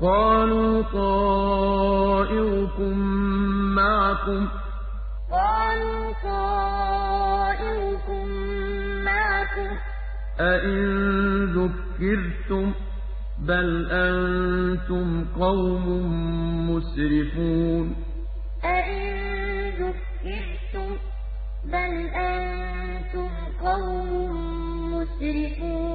قَالُوا طَائِرُكُم مَّعَكُمْ ۚ. أَئِن ذُكِّرْتُم ۚ بَلْ أَنتُمْ قَوْمٌ مُّسْرِفُونَ. قَالُوا طَائِرُكُم مَّعَكُمْ ۚ أَئِن ذُكِّرْتُم ۚ بَلْ أَنتُمْ قَوْمٌ مُّسْرِفُونَ.